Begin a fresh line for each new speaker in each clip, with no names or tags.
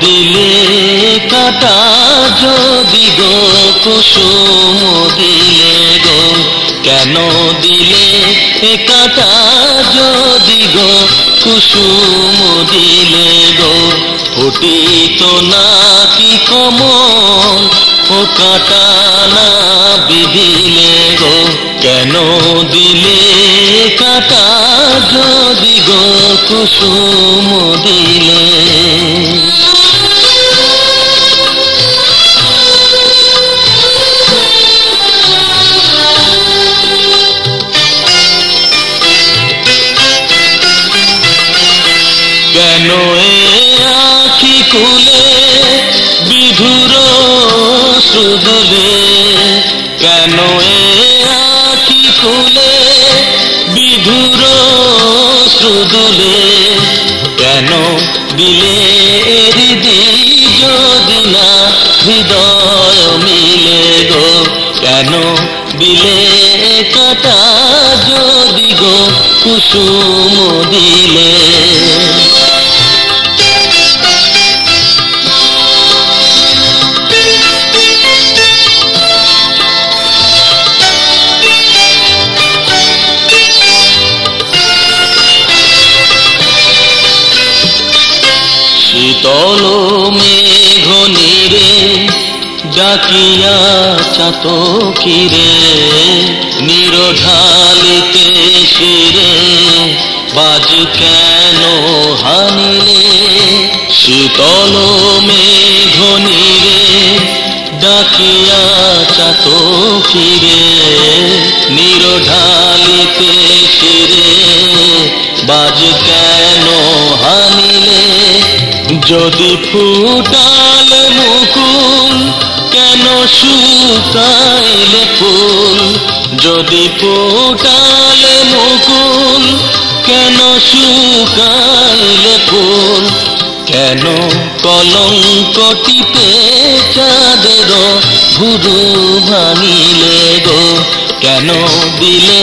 দিলে কাটা যদি গো কুসুম দিলে গো? কেন দিলে কাটা যদি গো কুসুম দিলে গো? ফুটিত না কি কমল, ও কাটা না বিধিলে গো? কেন দিলে কাটা যদি গো কুসুম দিলে। কেন আখি কুলে বিধুর সুদলে? কেন আখি কুলে সুদলে কেন দিলে হৃদি যদি না হৃদয় মিলে গো, কেন দিলে কাটা? যদি গো কুসুম দিলে শীতল মেঘ নিরে ডাকিয়া চাতকিরে নিরঢালিতে শিরে, বাজ কেন হানিলে? শীতল মেঘ নিরে ডাকিয়া চাতকিরে নিরঢালিতে শিরে, বাজ কেন হানিলে? যদি ফুটাল মুকুল, কেন শুকাইলে ফুল যদি ফুটাল মুকুল, কেন শুকাইলে ফুল কেন কলঙ্কটিতে চাঁদের ভুরু ভাঙিলে গো? কেন দিলে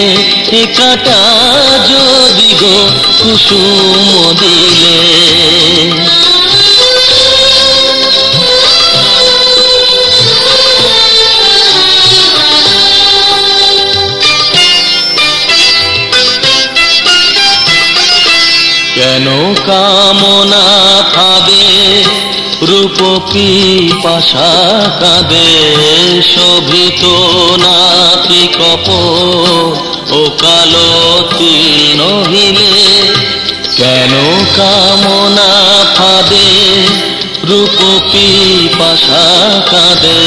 এ কাটা যদি গো, কুসুম দিলে? কেন কামনা খাদে, রূপ পাশা কাঁদে। শোভিত নাতি কপ ও কালো তিল নহিলে, কেন কামনা ফাদে রূপ পাশা কাঁদে।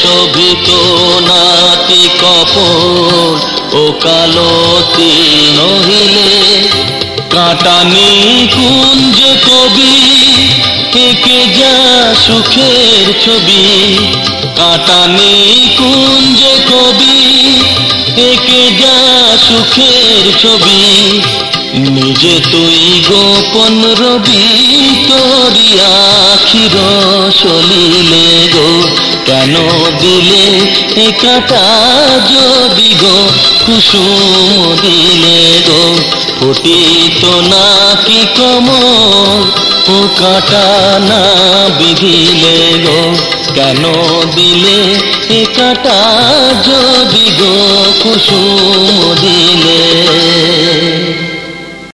শোভিত নাতি কপট ও কালো নহিলে কাটানি কুঞ্জ কবি একে যা সুখের ছবি। কাটানি কুঞ্জ কবি একে যা সুখের ছবি। নিজে তুই গোপন রবি, তোরি আখির সলিলে গো। কেন দিলে এ কাটা যদি গো, কুসুম দিলে গো, ফুটিত না কি কমল, ও কাটা না বিধিলে গো, কেন দিলে এ কাটা যদি গো, কুসুম দিলে?